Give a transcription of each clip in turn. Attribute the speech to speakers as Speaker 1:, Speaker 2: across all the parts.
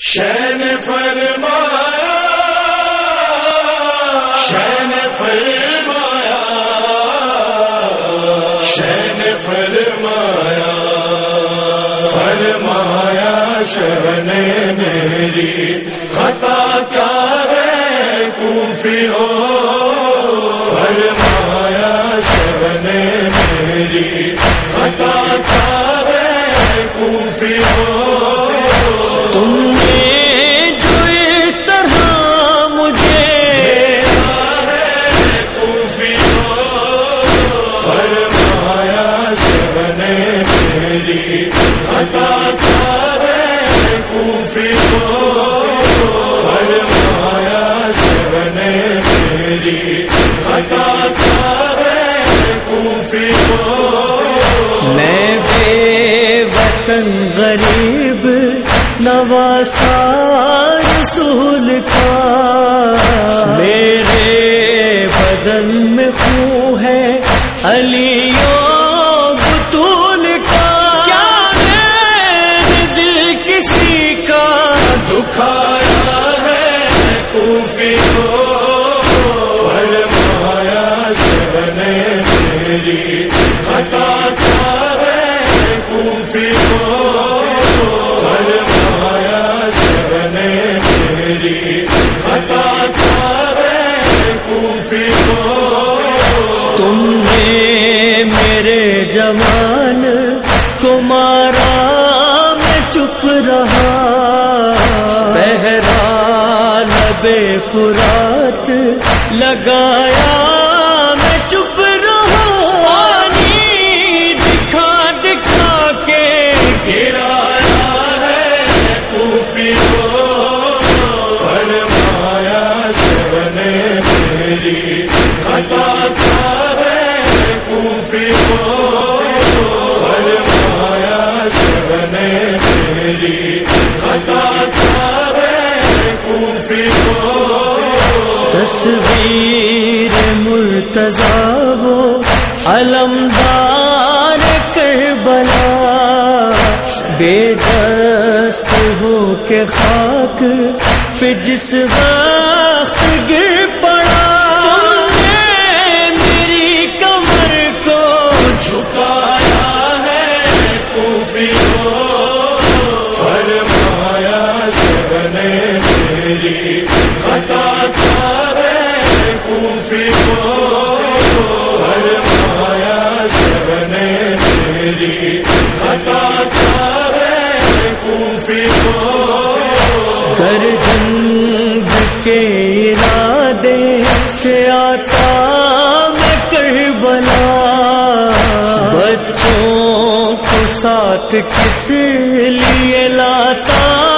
Speaker 1: شین فرمایا شین فرمایا
Speaker 2: میں بے وطن غریب نواسا رسول کا مارا میں چپ رہا۔ پہرا لبے فرات لگایا۔ میں چپ رہا۔ پانی دکھا دکھا کے
Speaker 1: گرایا ہے۔ کوفی کو فرمایا شہن میری خطا کیا ہے کوفی کو
Speaker 2: تصویر مرتضا وہ علمدار کربلا بے دست ہو کے خاک پہ جس وقت میری
Speaker 1: خطا کیا ہے کوفی کو فرمایا شہن میری خطا کیا ہے کوفی کو
Speaker 2: گردن کے ارادے سے آتا میں کربلا بچوں کو ساتھ کس لیے لاتا؟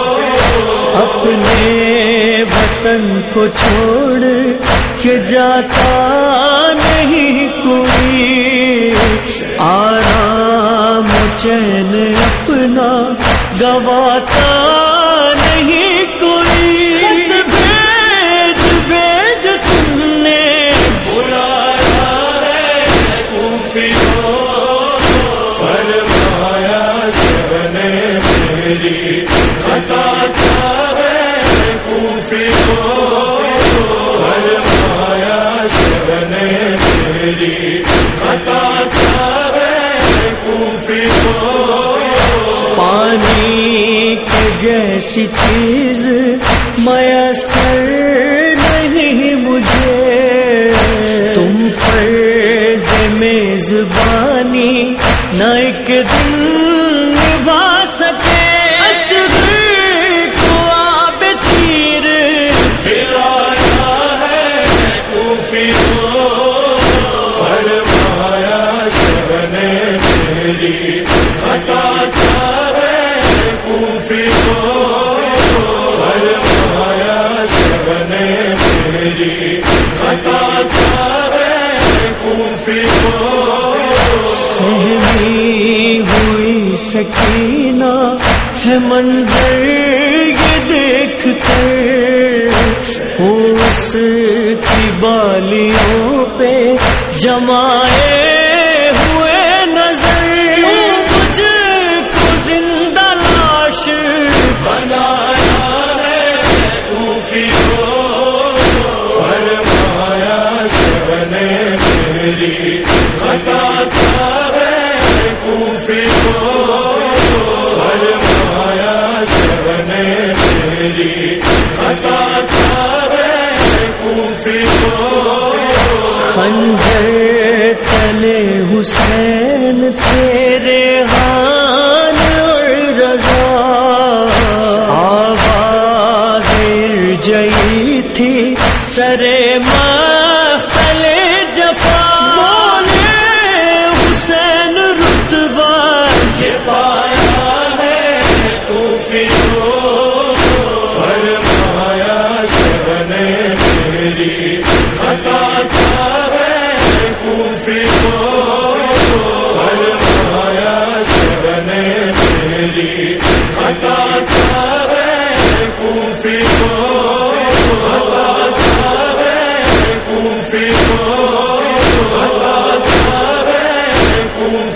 Speaker 2: اپنے وطن کو چھوڑ کے جاتا نہیں کوئی۔ آرام چین اپنا گواتا پانی کی جیسی چیز میسر نہیں مجھے تم فرض میزبانی ہوئی سکینہ ہے منظر یہ دیکھ کر اس کی بالیوں پہ جمائے خنجر تلے حسین تیرے ہان اور رضا۔ آواز جئی تھی سرے ماں۔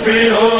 Speaker 1: فی ہو